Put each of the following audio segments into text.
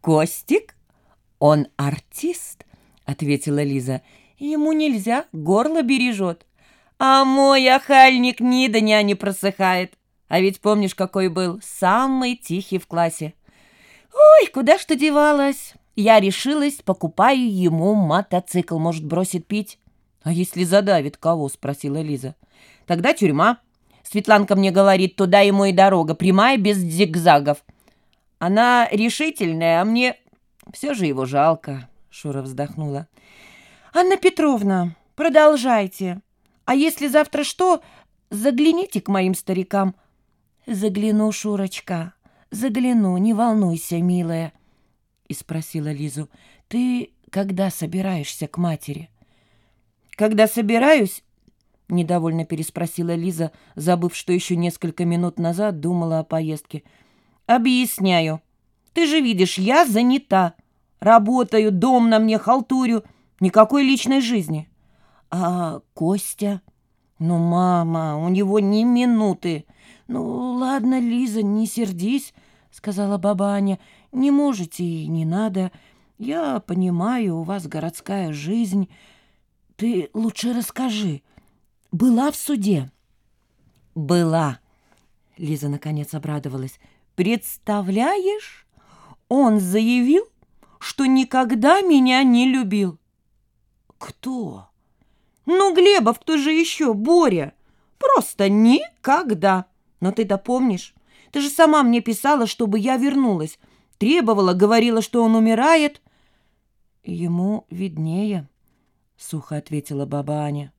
Костик? Он артист, ответила Лиза. Ему нельзя, горло бережет. А мой охальник ни дня не просыхает. А ведь помнишь, какой был? Самый тихий в классе. Ой, куда ты девалась? Я решилась, покупаю ему мотоцикл. Может, бросит пить? А если задавит кого? Спросила Лиза. Тогда тюрьма. Светланка мне говорит, туда ему и дорога, прямая, без зигзагов. Она решительная, а мне все же его жалко, Шура вздохнула. Анна Петровна, продолжайте. А если завтра что, загляните к моим старикам. Загляну, Шурочка, загляну, не волнуйся, милая. И спросила Лизу, ты когда собираешься к матери? Когда собираюсь, Недовольно переспросила Лиза, забыв, что еще несколько минут назад думала о поездке. «Объясняю. Ты же видишь, я занята. Работаю, дом на мне, халтурю. Никакой личной жизни». «А Костя?» «Ну, мама, у него ни минуты». «Ну, ладно, Лиза, не сердись», — сказала баба Аня. «Не можете и не надо. Я понимаю, у вас городская жизнь. Ты лучше расскажи, была в суде?» «Была», — Лиза наконец обрадовалась. «Представляешь, он заявил, что никогда меня не любил». «Кто?» «Ну, Глебов, кто же еще? Боря. Просто никогда. Но ты-то помнишь? Ты же сама мне писала, чтобы я вернулась. Требовала, говорила, что он умирает». «Ему виднее», — сухо ответила баба Аня.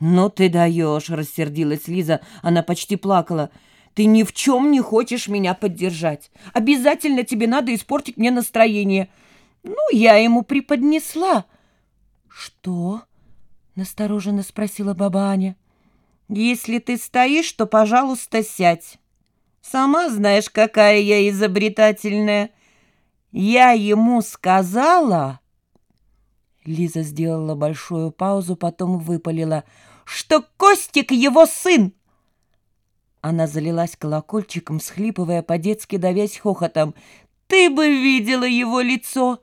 «Ну ты даешь!» — рассердилась Лиза. Она почти плакала. «Ты ни в чем не хочешь меня поддержать. Обязательно тебе надо испортить мне настроение». «Ну, я ему преподнесла». «Что?» — настороженно спросила баба Аня. «Если ты стоишь, то, пожалуйста, сядь. Сама знаешь, какая я изобретательная. Я ему сказала...» Лиза сделала большую паузу, потом выпалила — что Костик его сын!» Она залилась колокольчиком, схлипывая по-детски, давясь хохотом. «Ты бы видела его лицо!